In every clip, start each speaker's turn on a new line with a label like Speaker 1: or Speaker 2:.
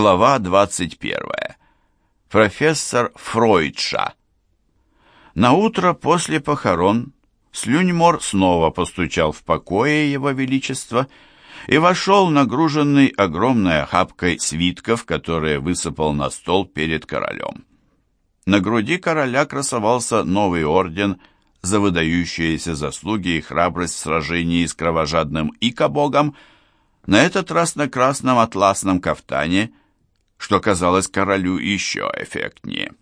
Speaker 1: Глава 21. Профессор Фройдша. На утро после похорон Слюньмор снова постучал в покое Его Величества и вошел нагруженный огромной охапкой свитков, которые высыпал на стол перед королем. На груди короля красовался новый орден за выдающиеся заслуги и храбрость в сражении с кровожадным Икобогом, на этот раз на красном атласном кафтане, что казалось королю еще эффектнее.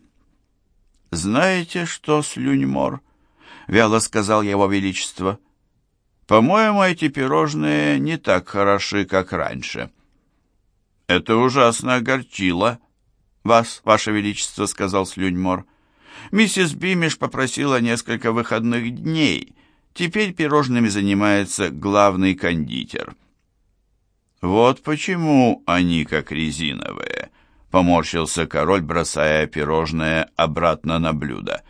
Speaker 1: «Знаете что, Слюньмор?» — вяло сказал его величество. «По-моему, эти пирожные не так хороши, как раньше». «Это ужасно огорчило вас, ваше величество», — сказал Слюньмор. «Миссис Бимиш попросила несколько выходных дней. Теперь пирожными занимается главный кондитер». «Вот почему они как резиновые», — поморщился король, бросая пирожное обратно на блюдо.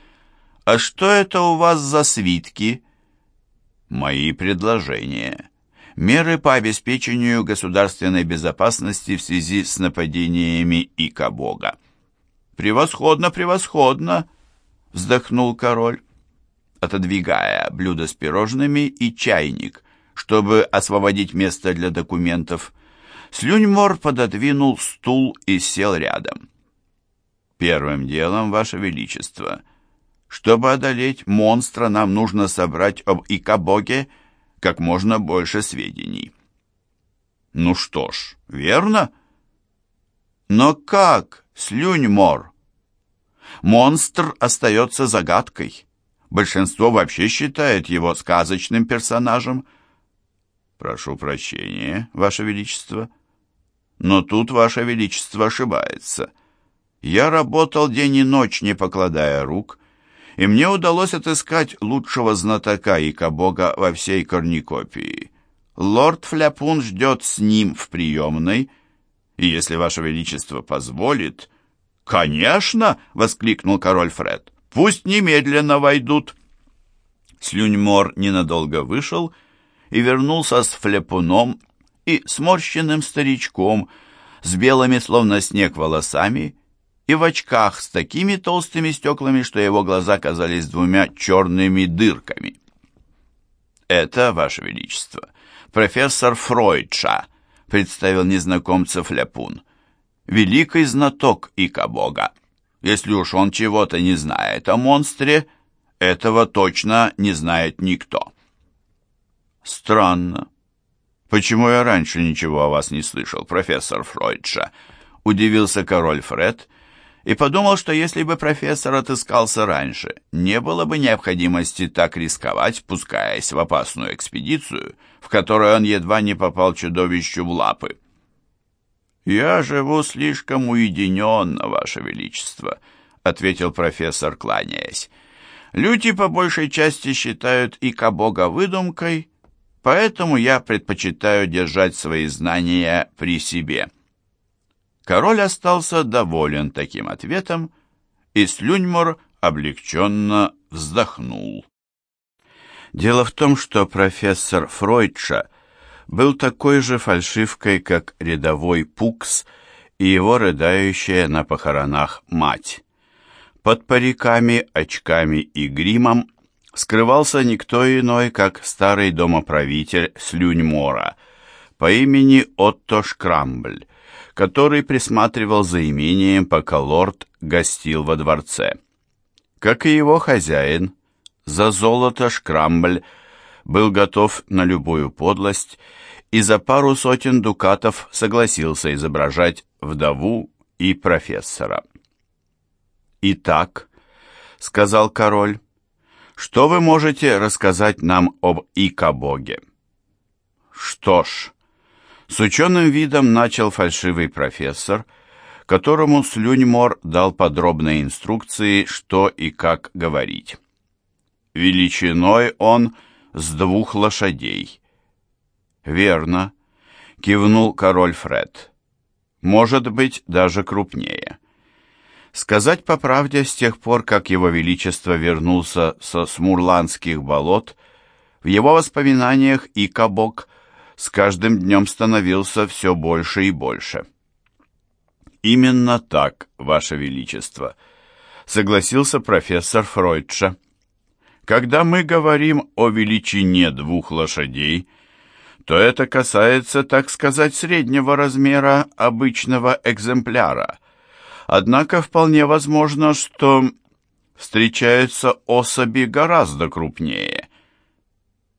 Speaker 1: «А что это у вас за свитки?» «Мои предложения. Меры по обеспечению государственной безопасности в связи с нападениями Ика-бога». «Превосходно, превосходно!» — вздохнул король, отодвигая блюдо с пирожными и чайник, чтобы освободить место для документов. Слюньмор пододвинул стул и сел рядом. «Первым делом, Ваше Величество, чтобы одолеть монстра, нам нужно собрать об Икабоге как можно больше сведений». «Ну что ж, верно?» «Но как, Слюньмор?» «Монстр остается загадкой. Большинство вообще считает его сказочным персонажем». «Прошу прощения, Ваше Величество, но тут Ваше Величество ошибается. Я работал день и ночь, не покладая рук, и мне удалось отыскать лучшего знатока Ика-бога во всей корникопии. Лорд Фляпун ждет с ним в приемной, и если Ваше Величество позволит...» «Конечно!» — воскликнул король Фред. «Пусть немедленно войдут!» Слюньмор ненадолго вышел и и вернулся с флепуном и сморщенным старичком, с белыми, словно снег, волосами и в очках с такими толстыми стеклами, что его глаза казались двумя черными дырками. «Это, Ваше Величество, профессор Фройдша», — представил незнакомца Фляпун. «Великий знаток Ика-бога. Если уж он чего-то не знает о монстре, этого точно не знает никто». «Странно. Почему я раньше ничего о вас не слышал, профессор Фройдша?» Удивился король Фред и подумал, что если бы профессор отыскался раньше, не было бы необходимости так рисковать, пускаясь в опасную экспедицию, в которой он едва не попал чудовищу в лапы. «Я живу слишком уединенно, Ваше Величество», — ответил профессор, кланяясь. «Люди по большей части считают Ика-бога выдумкой, Поэтому я предпочитаю держать свои знания при себе. Король остался доволен таким ответом, и Слюньмор облегченно вздохнул. Дело в том, что профессор Фройдша был такой же фальшивкой, как рядовой Пукс и его рыдающая на похоронах мать. Под париками, очками и гримом скрывался никто иной, как старый домоправитель Слюньмора по имени Отто Шкрамбль, который присматривал за имением, пока лорд гостил во дворце. Как и его хозяин, за золото Шкрамбль был готов на любую подлость и за пару сотен дукатов согласился изображать вдову и профессора. «Итак», — сказал король, что вы можете рассказать нам об Икабоге? Что ж, с ученым видом начал фальшивый профессор, которому Слюньмор дал подробные инструкции, что и как говорить. Величиной он с двух лошадей. Верно, кивнул король Фред. Может быть, даже крупнее. Сказать по правде, с тех пор, как его величество вернулся со смурландских болот, в его воспоминаниях и кабок с каждым днем становился все больше и больше. Именно так, Ваше Величество, согласился профессор Фройдша. Когда мы говорим о величине двух лошадей, то это касается, так сказать, среднего размера обычного экземпляра. Однако вполне возможно, что встречаются особи гораздо крупнее.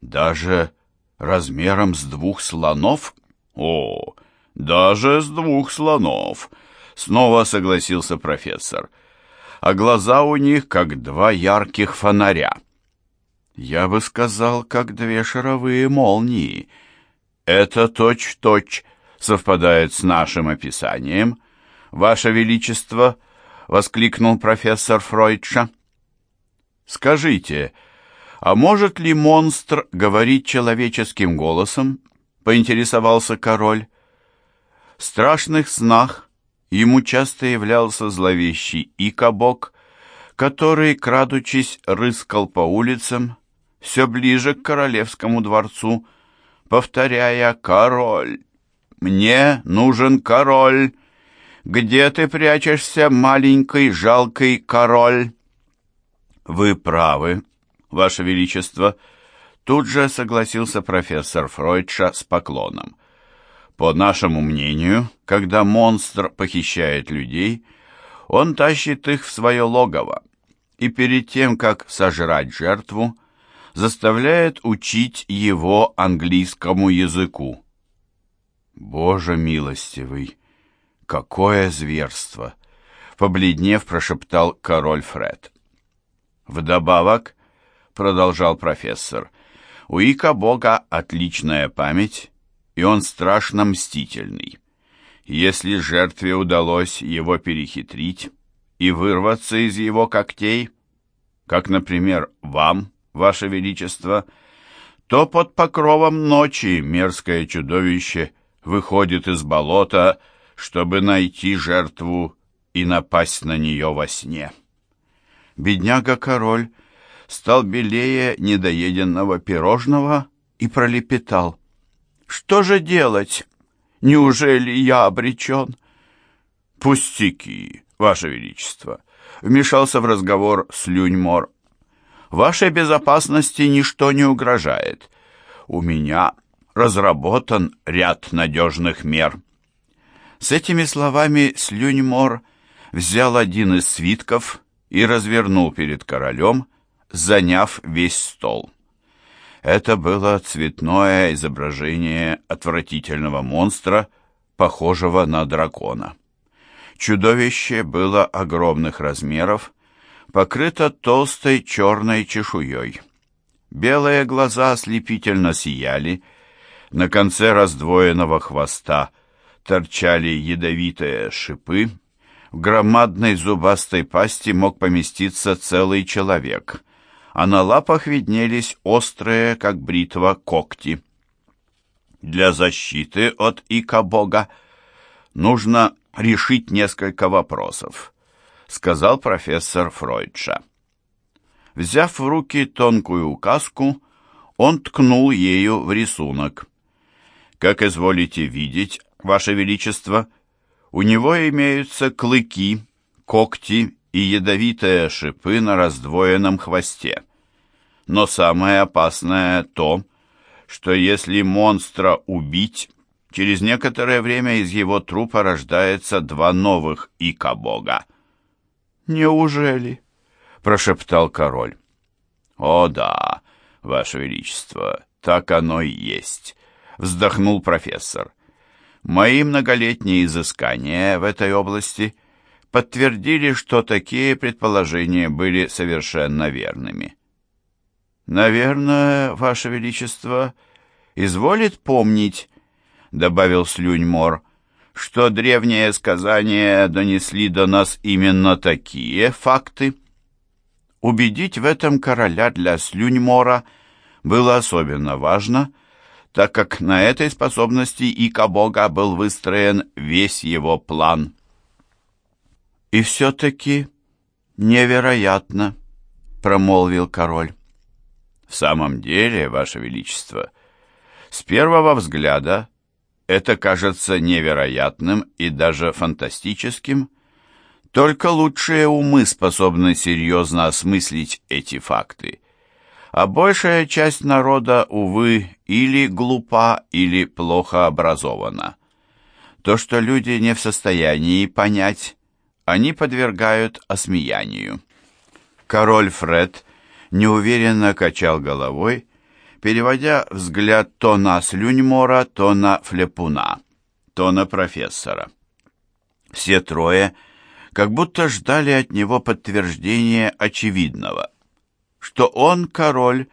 Speaker 1: Даже размером с двух слонов? О, даже с двух слонов, снова согласился профессор. А глаза у них как два ярких фонаря. Я бы сказал, как две шаровые молнии. Это точь-точь совпадает с нашим описанием. Ваше Величество, — воскликнул профессор Фройдша. Скажите, а может ли монстр говорить человеческим голосом? — поинтересовался король. В страшных снах ему часто являлся зловещий Икабок, который, крадучись, рыскал по улицам, все ближе к королевскому дворцу, повторяя «Король! Мне нужен король! Где ты прячешься, маленький жалкий король?» «Вы правы, Ваше Величество», — тут же согласился профессор Фройдша с поклоном. «По нашему мнению, когда монстр похищает людей, он тащит их в свое логово, и перед тем, как сожрать жертву, заставляет учить его английскому языку. Боже милостивый, какое зверство! Побледнев, прошептал король Фред. Вдобавок, продолжал профессор, у Ика Бога отличная память, и он страшно мстительный. Если жертве удалось его перехитрить и вырваться из его когтей, как, например, вам, Ваше Величество, то под покровом ночи мерзкое чудовище выходит из болота, чтобы найти жертву и напасть на нее во сне. Бедняга-король стал белее недоеденного пирожного и пролепетал. «Что же делать? Неужели я обречен?» «Пустяки, Ваше Величество!» Вмешался в разговор Слюньмор. Вашей безопасности ничто не угрожает. У меня разработан ряд надежных мер». С этими словами Слюньмор взял один из свитков и развернул перед королем, заняв весь стол. Это было цветное изображение отвратительного монстра, похожего на дракона. Чудовище было огромных размеров, покрыта толстой черной чешуей. Белые глаза ослепительно сияли, на конце раздвоенного хвоста торчали ядовитые шипы, в громадной зубастой пасти мог поместиться целый человек, а на лапах виднелись острые, как бритва, когти. Для защиты от ика-бога нужно решить несколько вопросов сказал профессор Фройдша. Взяв в руки тонкую указку, он ткнул ею в рисунок. Как изволите видеть, Ваше Величество, у него имеются клыки, когти и ядовитые шипы на раздвоенном хвосте. Но самое опасное то, что если монстра убить, через некоторое время из его трупа рождается два новых ика-бога — «Неужели?» — прошептал король. «О да, ваше величество, так оно и есть», — вздохнул профессор. «Мои многолетние изыскания в этой области подтвердили, что такие предположения были совершенно верными». «Наверное, ваше величество изволит помнить», — добавил Слюньмор, что древние сказания донесли до нас именно такие факты. Убедить в этом короля для Слюньмора было особенно важно, так как на этой способности Ика Бога был выстроен весь его план. «И все-таки невероятно», — промолвил король. «В самом деле, Ваше Величество, с первого взгляда Это кажется невероятным и даже фантастическим. Только лучшие умы способны серьезно осмыслить эти факты. А большая часть народа, увы, или глупа, или плохо образована. То, что люди не в состоянии понять, они подвергают осмеянию. Король Фред неуверенно качал головой, переводя взгляд то на Слюньмора, то на Флепуна, то на профессора. Все трое как будто ждали от него подтверждения очевидного, что он, король,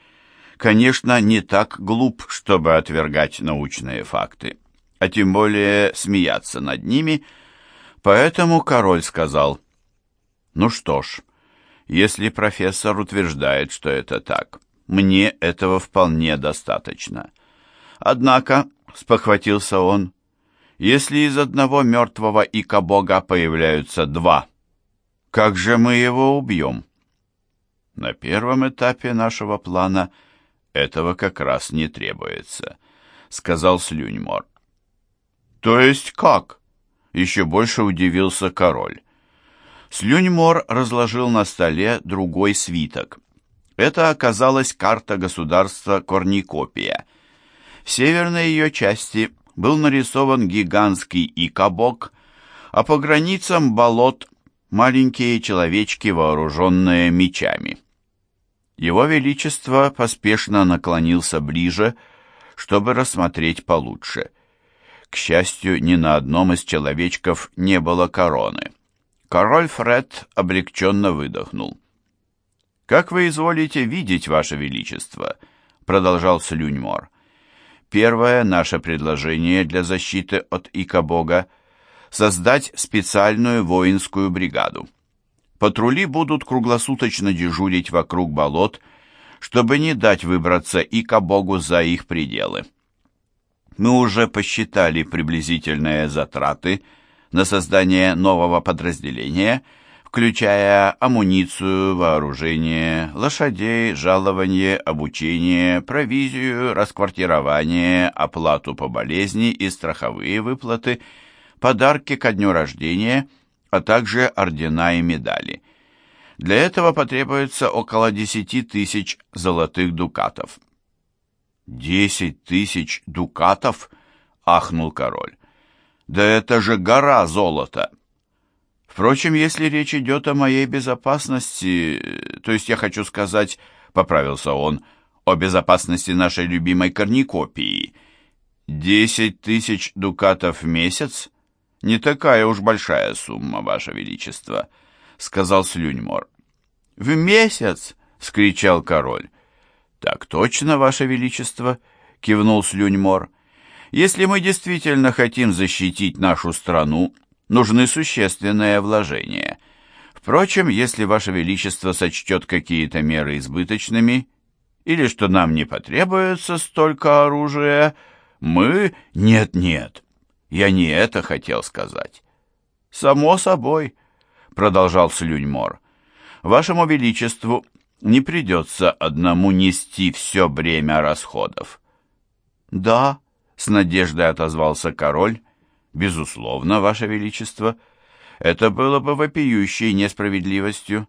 Speaker 1: конечно, не так глуп, чтобы отвергать научные факты, а тем более смеяться над ними, поэтому король сказал, «Ну что ж, если профессор утверждает, что это так, мне этого вполне достаточно. Однако, спохватился он, если из одного мертвого ика-бога появляются два, как же мы его убьем? На первом этапе нашего плана этого как раз не требуется, сказал Слюньмор. То есть как? Еще больше удивился король. Слюньмор разложил на столе другой свиток. Это оказалась карта государства Корникопия. В северной ее части был нарисован гигантский икобок, а по границам болот маленькие человечки, вооруженные мечами. Его Величество поспешно наклонился ближе, чтобы рассмотреть получше. К счастью, ни на одном из человечков не было короны. Король Фред облегченно выдохнул. «Как вы изволите видеть, Ваше Величество?» — продолжал Слюньмор. «Первое наше предложение для защиты от Ика-бога — создать специальную воинскую бригаду. Патрули будут круглосуточно дежурить вокруг болот, чтобы не дать выбраться Ика-богу за их пределы. Мы уже посчитали приблизительные затраты на создание нового подразделения — включая амуницию, вооружение, лошадей, жалование, обучение, провизию, расквартирование, оплату по болезни и страховые выплаты, подарки ко дню рождения, а также ордена и медали. Для этого потребуется около 10 тысяч золотых дукатов. «Десять тысяч дукатов?» — ахнул король. «Да это же гора золота!» Впрочем, если речь идет о моей безопасности, то есть я хочу сказать, поправился он, о безопасности нашей любимой корникопии, десять тысяч дукатов в месяц? Не такая уж большая сумма, Ваше Величество, сказал Слюньмор. В месяц? скричал король. Так точно, Ваше Величество, кивнул Слюньмор. Если мы действительно хотим защитить нашу страну, нужны существенные вложения. Впрочем, если Ваше Величество сочтет какие-то меры избыточными, или что нам не потребуется столько оружия, мы... Нет-нет, я не это хотел сказать. Само собой, продолжал Слюньмор, Вашему Величеству не придется одному нести все бремя расходов. Да, с надеждой отозвался король, Безусловно, Ваше Величество, это было бы вопиющей несправедливостью.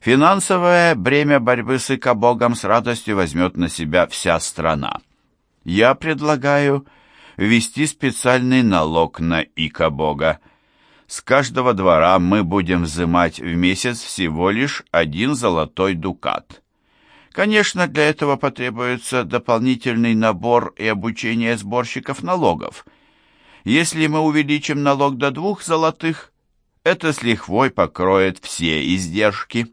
Speaker 1: Финансовое бремя борьбы с икобогом с радостью возьмет на себя вся страна. Я предлагаю ввести специальный налог на икобога. С каждого двора мы будем взимать в месяц всего лишь один золотой дукат. Конечно, для этого потребуется дополнительный набор и обучение сборщиков налогов – если мы увеличим налог до двух золотых, это с лихвой покроет все издержки.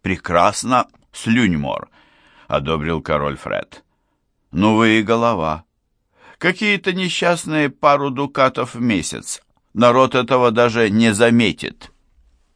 Speaker 1: Прекрасно, Слюньмор, одобрил король Фред. Ну вы и голова. Какие-то несчастные пару дукатов в месяц. Народ этого даже не заметит.